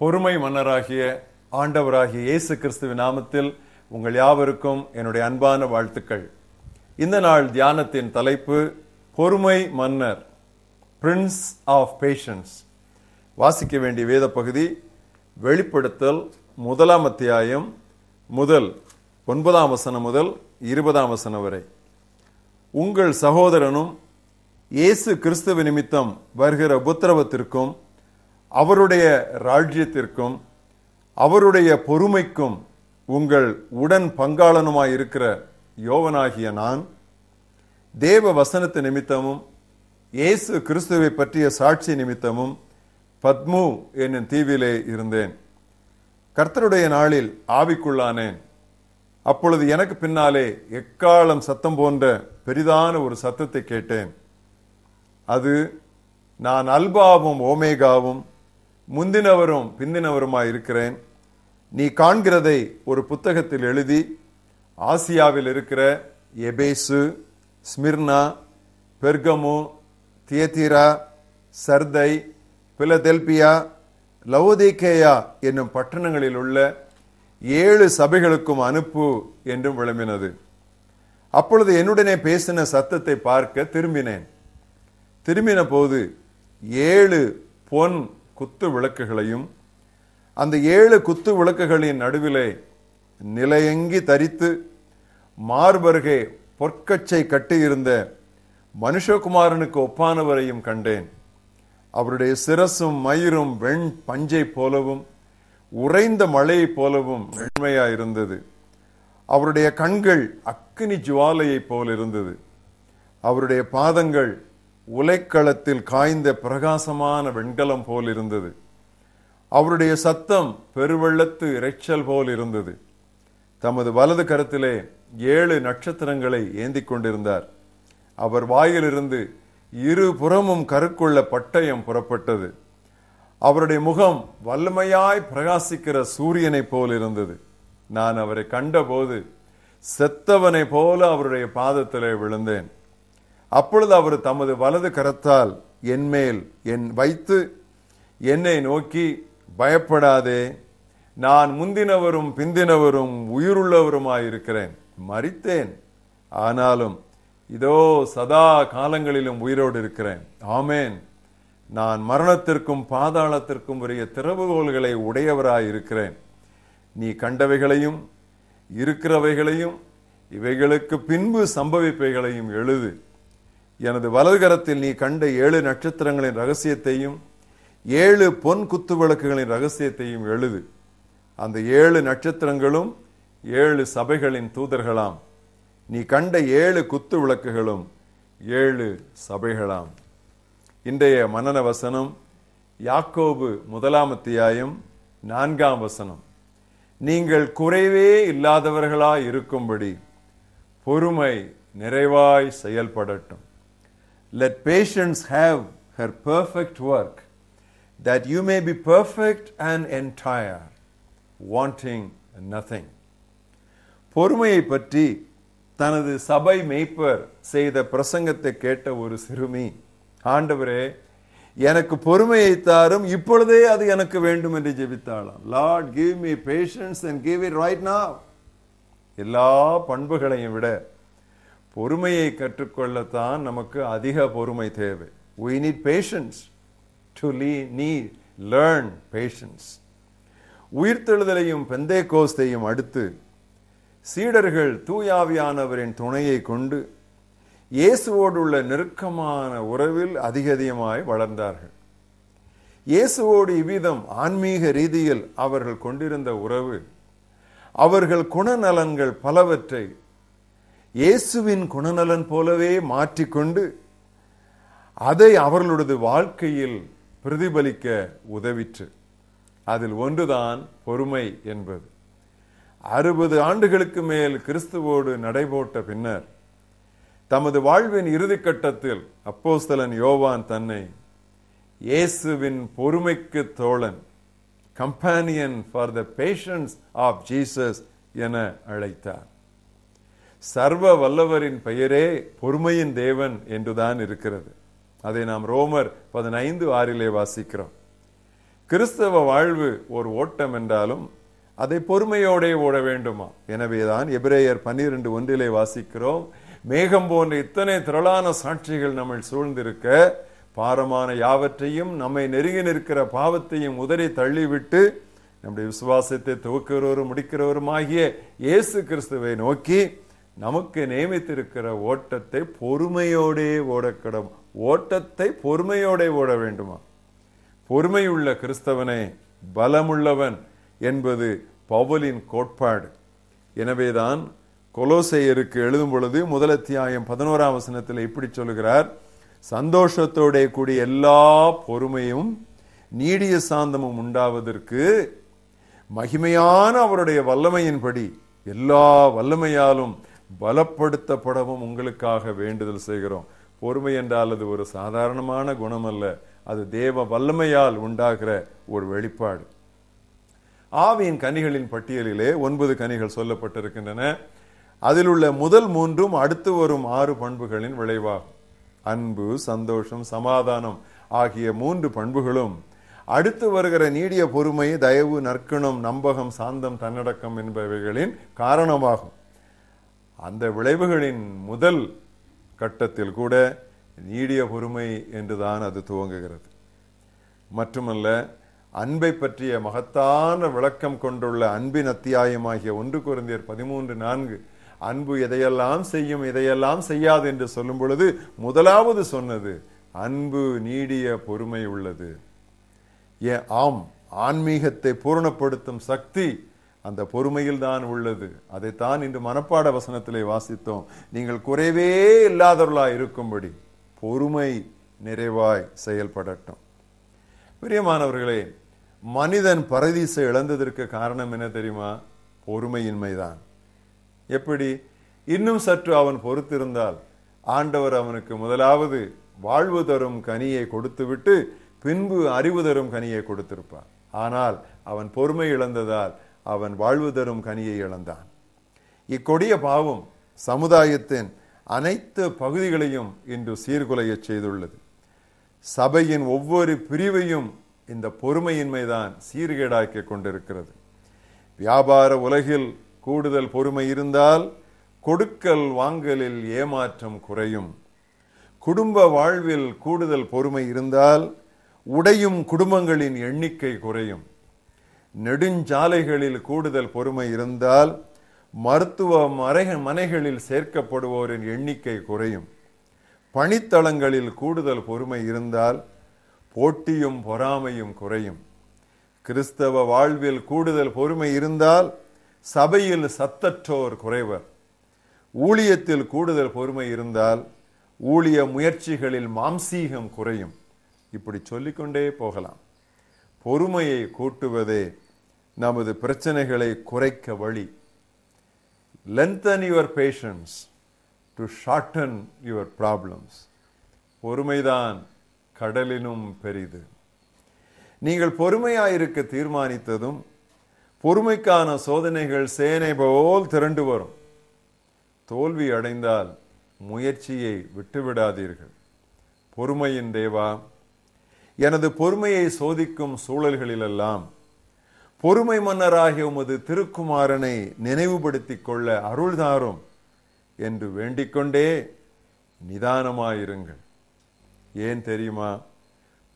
பொறுமை மன்னராகிய ஆண்டவராகிய இயேசு கிறிஸ்துவின் நாமத்தில் உங்கள் யாவருக்கும் என்னுடைய அன்பான வாழ்த்துக்கள். இந்த நாள் தியானத்தின் தலைப்பு பொறுமை மன்னர் பிரின்ஸ் ஆஃப் பேஷன்ஸ் வாசிக்க வேண்டிய வேத பகுதி வெளிப்படுத்தல் முதலாம் அத்தியாயம் முதல் ஒன்பதாம் வசனம் முதல் இருபதாம் வசனம் வரை. உங்கள் சகோதரனும் இயேசு கிறிஸ்துவ நிமித்தம் வருகிற உபத்திரவத்திற்கும் அவருடைய ராஜ்யத்திற்கும் அவருடைய பொறுமைக்கும் உங்கள் உடன் பங்காளனுமாய் இருக்கிற யோவனாகிய நான் தேவ வசனத்து நிமித்தமும் இயேசு கிறிஸ்துவை பற்றிய சாட்சி நிமித்தமும் பத்மு என்னும் தீவிலே இருந்தேன். கர்த்தருடைய நாளில் ஆவிக்குள்ளானேன். அப்பொழுது எனக்கு பின்னாலே எக்காலம் சத்தம் போன்ற பெரிதான ஒரு சத்தத்தை கேட்டேன். அது நான் அல்பாவும் ஓமேகாவும் முந்தினவரும் பிந்தினவருமாய் இருக்கிறேன். நீ காண்கிறதை ஒரு புத்தகத்தில் எழுதி ஆசியாவில் இருக்கிற Ephesus Smyrna Pergamum Thyatira Sardis Philadelphia Laodicea என்னும் பட்டணங்களில் உள்ள ஏழு சபைகளுக்கும் அனுப்பு என்றும் விளம்பினது. அப்பொழுது என்னுடனே பேசின சத்தத்தை பார்க்க திரும்பினேன். திரும்பின போது ஏழு பொன் குத்து விளக்குகளையும் அந்த ஏழு குத்து விளக்குகளின் நடுவிலே நிலையங்கி தரித்து மார்பருகே பொற்கச்சை கட்டியிருந்த மனுஷகுமாரனுக்கு ஒப்பானவரையும் கண்டேன். அவருடைய சிரசும் மயிரும் வெண் பஞ்சை போலவும் உறைந்த மழையைப் போலவும் வெண்மையா இருந்தது. அவருடைய கண்கள் அக்கினி ஜுவாலையைப் போல் இருந்தது அவருடைய பாதங்கள் உலைக்களத்தில் காய்ந்த பிரகாசமான வெண்கலம் போல் இருந்தது. அவருடைய சத்தம் பெருவெள்ளத்து இறைச்சல் போல் இருந்தது. தமது வலது கரத்திலே ஏழு நட்சத்திரங்களை ஏந்தி கொண்டிருந்தார். அவர் வாயிலிருந்து இரு புறமும் கருக்குள்ள பட்டயம் புறப்பட்டது. அவருடைய முகம் வல்லமையாய் பிரகாசிக்கிற சூரியனைப் போல் இருந்தது. நான் அவரை கண்டபோது செத்தவனை போல அவருடைய பாதத்திலே விழுந்தேன். அப்பொழுது அவர் தமது வலது கரத்தால் என்மேல் என் வைத்து என்னை நோக்கி பயப்படாதே நான் முந்தினவரும் பிந்தினவரும் உயிருள்ளவருமாயிருக்கிறேன். மறித்தேன் ஆனாலும் இதோ சதா காலங்களிலும் உயிரோடு இருக்கிறேன். ஆமேன். நான் மரணத்திற்கும் பாதாளத்திற்கும் உரிய திறவுகோள்களை உடையவராயிருக்கிறேன். நீ கண்டவைகளையும் இருக்கிறவைகளையும் இவைகளுக்கு பின்பு சம்பவிப்பைகளையும் எழுது. எனது வலதுகரத்தில் நீ கண்ட ஏழு நட்சத்திரங்களின் ரகசியத்தையும் ஏழு பொன் குத்து விளக்குகளின் ரகசியத்தையும் எழுது. அந்த ஏழு நட்சத்திரங்களும் ஏழு சபைகளின் தூதர்களாம். நீ கண்ட ஏழு குத்து விளக்குகளும் ஏழு சபைகளாம். இன்றைய மன்னன வசனம் யாக்கோபு முதலாம் அத்தியாயம் நான்காம் வசனம். நீங்கள் குறைவே இல்லாதவர்களாய் இருக்கும்படி பொறுமை நிறைவாய் செயல்படட்டும். Let patience have her perfect work, that you may be perfect and entire, wanting nothing. பொறுமையை பற்றி தனது சபை மெய்ப்பர் செய்த பிரசங்கத்தை கேட்ட ஒரு சிறுமி ஆண்டவரே எனக்கு பொறுமையை தாரும் இப்பொழுதே அது எனக்கு வேண்டும் என்று ஜெபித்தாளாம் Lord give me patience and give it right now எல்லா பண்புகளையும் விட பொறுமையை கற்றுக்கொள்ளத்தான் நமக்கு அதிக பொறுமை தேவை. உயினீட் பேஷன்ஸ் டு லீ நீ லேர்ன் பேஷன்ஸ் உயிர்த்தெழுதலையும் பெந்தே கோஸ்தையும் அடுத்து சீடர்கள் தூயாவியானவரின் துணையை கொண்டு இயேசுவோடு உள்ள நெருக்கமான உறவில் அதிக அதிகமாய் வளர்ந்தார்கள். இயேசுவோடு இவ்விதம் ஆன்மீக ரீதியில் அவர்கள் கொண்டிருந்த உறவு அவர்கள் குணநலன்கள் பலவற்றை இயேசுவின் குணநலன் போலவே மாற்றிக்கொண்டு அதை அவர்களது வாழ்க்கையில் பிரதிபலிக்க உதவிற்று. அதில் ஒன்றுதான் பொறுமை என்பது. அறுபது ஆண்டுகளுக்கு மேல் கிறிஸ்துவோடு நடைபோட்ட பின்னர் தமது வாழ்வின் இறுதிக்கட்டத்தில் அப்போஸ்தலன் யோவான் தன்னை இயேசுவின் பொறுமைக்கு தோழன் companion for the patience of Jesus என அழைத்தார். சர்வ வல்லவரின் பெயரே பொறுமையின் தேவன் என்றுதான் இருக்கிறது. அதை நாம் ரோமர் பதினைந்து ஆறிலே வாசிக்கிறோம். கிறிஸ்தவ வாழ்வு ஒரு ஓட்டம் என்றாலும் அதை பொறுமையோடே ஓட வேண்டுமா? எனவேதான் எபிரேயர் பன்னிரண்டு ஒன்றிலே வாசிக்கிறோம். மேகம் போன்ற இத்தனை திரளான சாட்சிகள் நம்ம சூழ்ந்திருக்க பாரமான யாவற்றையும் நம்மை நெருங்கி நிற்கிற பாவத்தையும் உதறி தள்ளிவிட்டு நம்முடைய விசுவாசத்தை துவக்கிறவரும் முடிக்கிறவரும் ஆகிய இயேசு கிறிஸ்துவை நோக்கி நமக்கு நியமித்திருக்கிற ஓட்டத்தை பொறுமையோடே ஓடக்கடும். ஓட்டத்தை பொறுமையோடே ஓட வேண்டுமா? பொறுமையுள்ள கிறிஸ்தவனே பலமுள்ளவன் என்பது பவுலின் கோட்பாடு. எனவேதான் கொலோசையருக்கு எழுதும் பொழுது முதலத்தியாயம் பதினோராம் வசனத்தில் இப்படி சொல்கிறார் சந்தோஷத்தோட கூடிய எல்லா பொறுமையும் நீடிய சாந்தமும் உண்டாவதற்கு மகிமையான அவருடைய வல்லமையின்படி எல்லா வல்லமையாலும் பலப்படுத்தப்படவும் உங்களுக்காக வேண்டுதல் செய்கிறோம். பொறுமை என்றால் அது ஒரு சாதாரணமான குணம் அல்ல அது தேவ வல்லமையால் உண்டாகிற ஒரு வெளிப்பாடு. ஆவியின் கனிகளின் பட்டியலிலே ஒன்பது கனிகள் சொல்லப்பட்டிருக்கின்றன. அதில் உள்ள முதல் மூன்றும் அடுத்து வரும் ஆறு பண்புகளின் விளைவாகும். அன்பு சந்தோஷம் சமாதானம் ஆகிய மூன்று பண்புகளும் அடுத்து வருகிற நீடிய பொறுமை தயவு நற்குணம் நம்பகம் சாந்தம் தன்னடக்கம் என்பவைகளின் காரணமாகும். அந்த விளைவுகளின் முதல் கட்டத்தில் கூட நீடிய பொறுமை என்றுதான் அது துவங்குகிறது. மட்டுமல்ல அன்பை பற்றிய மகத்தான விளக்கம் கொண்டுள்ள அன்பின் அத்தியாயமாகிய ஒன்று குருந்தியர் பதிமூன்று நான்கு அன்பு எதையெல்லாம் செய்யும் இதையெல்லாம் செய்யாது என்று சொல்லும் பொழுது முதலாவது சொன்னது அன்பு நீடிய பொறுமை உள்ளது. ஏன் ஆம் ஆன்மீகத்தை பூரணப்படுத்தும் சக்தி அந்த பொறுமையில் தான் உள்ளது. அதைத்தான் இன்று மனப்பாட வசனத்திலே வாசித்தோம். நீங்கள் குறைவே இல்லாதவர்களாய் இருக்கும்படி பொறுமை நிறைவாய் செயல்படட்டும். பிரியமானவர்களே மனிதன் பரதீசை இழந்ததற்கு காரணம் என்ன தெரியுமா? பொறுமையின்மைதான். எப்படி? இன்னும் சற்று அவன் பொறுத்திருந்தால் ஆண்டவர் அவனுக்கு முதலாவது வாழ்வு தரும் கனியை கொடுத்துவிட்டு பின்பு அறிவு தரும் கனியை கொடுத்திருப்பான் ஆனால் அவன் பொறுமை இழந்ததால் அவன் வாழ்வு தரும் கனியை இழந்தான். இக்கொடிய பாவம் சமுதாயத்தின் அனைத்து பகுதிகளையும் இன்று சீர்குலைய செய்துள்ளது. சபையின் ஒவ்வொரு பிரிவையும் இந்த பொறுமையின்மைதான் சீர்கேடாக்கி கொண்டிருக்கிறது. வியாபார உலகில் கூடுதல் பொறுமை இருந்தால் கொடுக்கல் வாங்கலில் ஏமாற்றம் குறையும். குடும்ப வாழ்வில் கூடுதல் பொறுமை இருந்தால் உடையும் குடும்பங்களின் எண்ணிக்கை குறையும். நெடுஞ்சாலைகளில் கூடுதல் பொறுமை இருந்தால் மருத்துவ மறை மனைகளில் சேர்க்கப்படுவோரின் எண்ணிக்கை குறையும். பணித்தளங்களில் கூடுதல் பொறுமை இருந்தால் போட்டியும் பொறாமையும் குறையும். கிறிஸ்தவ வாழ்வில் கூடுதல் பொறுமை இருந்தால் சபையில் சத்தற்றோர் குறைவர். ஊழியத்தில் கூடுதல் பொறுமை இருந்தால் ஊழிய முயற்சிகளில் மாம்சீகம் குறையும். இப்படி சொல்லிக்கொண்டே போகலாம். பொறுமையை கூட்டுவதே நமது பிரச்சனைகளை குறைக்க வழி. Lengthen your patience to shorten your problems பொறுமைதான் கடலினும் பெரிது. நீங்கள் பொறுமையாயிருக்க தீர்மானித்ததும் பொறுமைக்கான சோதனைகள் சேனை போல் திரண்டு வரும். தோல்வி அடைந்தால் முயற்சியை விட்டுவிடாதீர்கள். பொறுமையின் தேவா எனது பொறுமையை சோதிக்கும் சூழல்களிலெல்லாம் பொறுமை மன்னராகிய உமது திருக்குமாரனை நினைவுபடுத்திக் கொள்ள அருள்தாரும் என்று வேண்டிக்கொண்டே நிதானமாயிருங்கள். ஏன் தெரியுமா?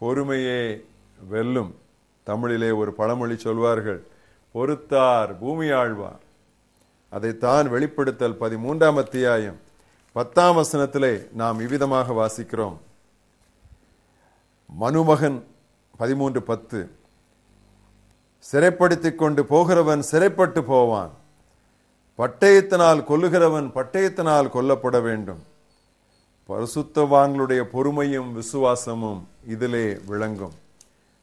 பொறுமையே வெல்லும். தமிழிலே ஒரு பழமொழி சொல்வார்கள் பொறுத்தார் பூமி ஆழ்வார். அதைத்தான் வெளிப்படுத்தல் பதிமூன்றாம் அத்தியாயம் பத்தாம் வசனத்திலே நாம் இவ்விதமாக வாசிக்கிறோம். மனுமகன் பதிமூன்று பத்து சிறைப்படுத்திக் கொண்டு போகிறவன் சிறைப்பட்டு போவான். பட்டயத்தினால் கொல்லுகிறவன் பட்டயத்தினால் கொல்லப்பட வேண்டும். பரிசுத்தவான்களுடைய பொறுமையும் விசுவாசமும் இதிலே விளங்கும்.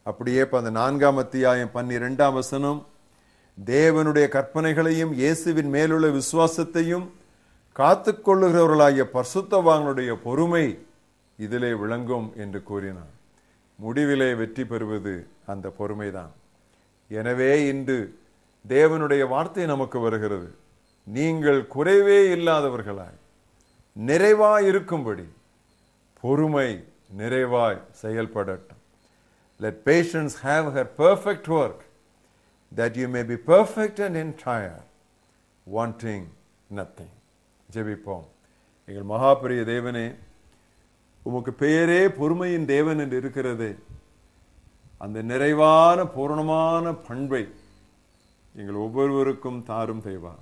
அப்படியே அந்த நான்காம் அத்தியாயம் பன்னிரெண்டாம் வசனம் தேவனுடைய கற்பனைகளையும் இயேசுவின் மேலுள்ள விசுவாசத்தையும் காத்துக்கொள்ளுகிறவர்களாகிய பரிசுத்தவான்களுடைய பொறுமை இதிலே விளங்கும் என்று கூறினார் முடிவிலே வெற்றி பெறுவது அந்த பொறுமைதான். எனவே இன்று தேவனுடைய வார்த்தை நமக்கு வருகிறது. நீங்கள் குறைவே இல்லாதவர்களாய் நிறைவாய் இருக்கும்படி பொறுமை நிறைவாய் செயல்படட்டும். Let patience have her perfect work that you may be perfect and entire, wanting nothing ஜெபிப்போம். எங்கள் மகாபிரிய தேவனே உமக்கு பெயரே பொறுமையின் தேவன் என்று இருக்கிறது. அந்த நிறைவான பூரணமான பண்பை எங்கள் ஒவ்வொருவருக்கும் தாரும் தெய்வா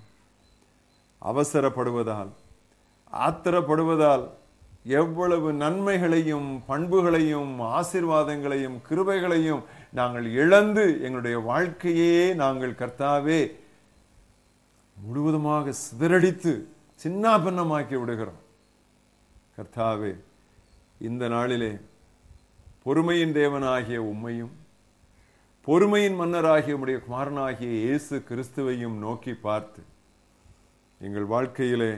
அவசரப்படுவதால் ஆத்திரப்படுவதால் எவ்வளவு நன்மைகளையும் பண்புகளையும் ஆசிர்வாதங்களையும் கிருபைகளையும் நாங்கள் இழந்து எங்களுடைய வாழ்க்கையே நாங்கள் கர்த்தாவே முழுவதுமாக சிதறடித்து சின்னாபின்னமாக்கி விடுகிறோம். கர்த்தாவே இந்த நாளிலே பொறுமையின் தேவனாகிய உம்மையும் பொறுமையின் மன்னராகிய உடைய குமாரனாகிய இயேசு கிறிஸ்துவையும் நோக்கி பார்த்து எங்கள் வாழ்க்கையிலே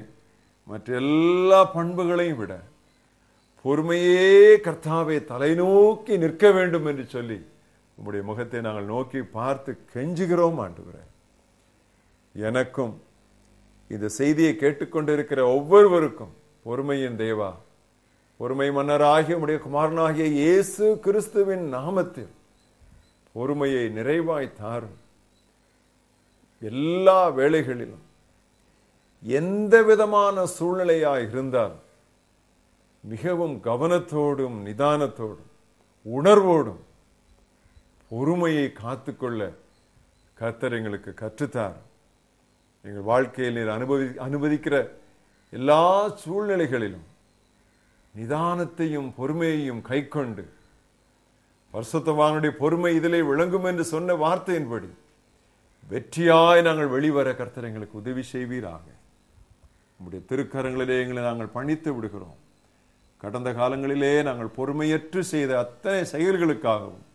மற்ற எல்லா பண்புகளையும் விட பொறுமையே கர்த்தாவை தலைநோக்கி நிற்க வேண்டும் என்று சொல்லி உம்முடைய முகத்தை நாங்கள் நோக்கி பார்த்து கெஞ்சுகிறோம் ஆண்டுகிறேன் எனக்கும் இந்த செய்தியை கேட்டுக்கொண்டிருக்கிற ஒவ்வொருவருக்கும் பொறுமையின் தேவா பொறுமை மன்னராகிய உடைய குமாரனாகிய இயேசு கிறிஸ்துவின் நாமத்தில் பொறுமையை நிறைவாய் தாரும். எல்லா வேளைகளிலும் எந்த விதமான சூழ்நிலையாய் இருந்தால் மிகவும் கவனத்தோடும் நிதானத்தோடும் உணர்வோடும் பொறுமையை காத்துக்கொள்ள கத்தர் எங்களுக்கு கற்றுத்தார். எங்கள் வாழ்க்கையில் நீர் அனுபவி அனுமதிக்கிற எல்லா சூழ்நிலைகளிலும் நிதானத்தையும் பொறுமையையும் கைக்கொண்டு பரிசுத்தவானுடைய பொறுமை இதிலே விளங்கும் என்று சொன்ன வார்த்தையின்படி வெற்றியாய் நாங்கள் வெளிவர கர்த்தர் எங்களுக்கு உதவி செய்வீராக. உங்களுடைய திருக்கரங்களிலே எங்களை நாங்கள் பணித்து விடுகிறோம். கடந்த காலங்களிலே நாங்கள் பொறுமையற்று செய்த அத்தனை செயல்களுக்காகவும்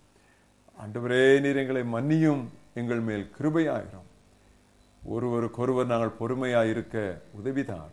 ஆண்டவரே நீர் எங்களை மன்னியும் எங்கள் மேல் கிருபையாயிரும். ஒருவருக்கொருவர் நாங்கள் பொறுமையாக இருக்க உதவிதான்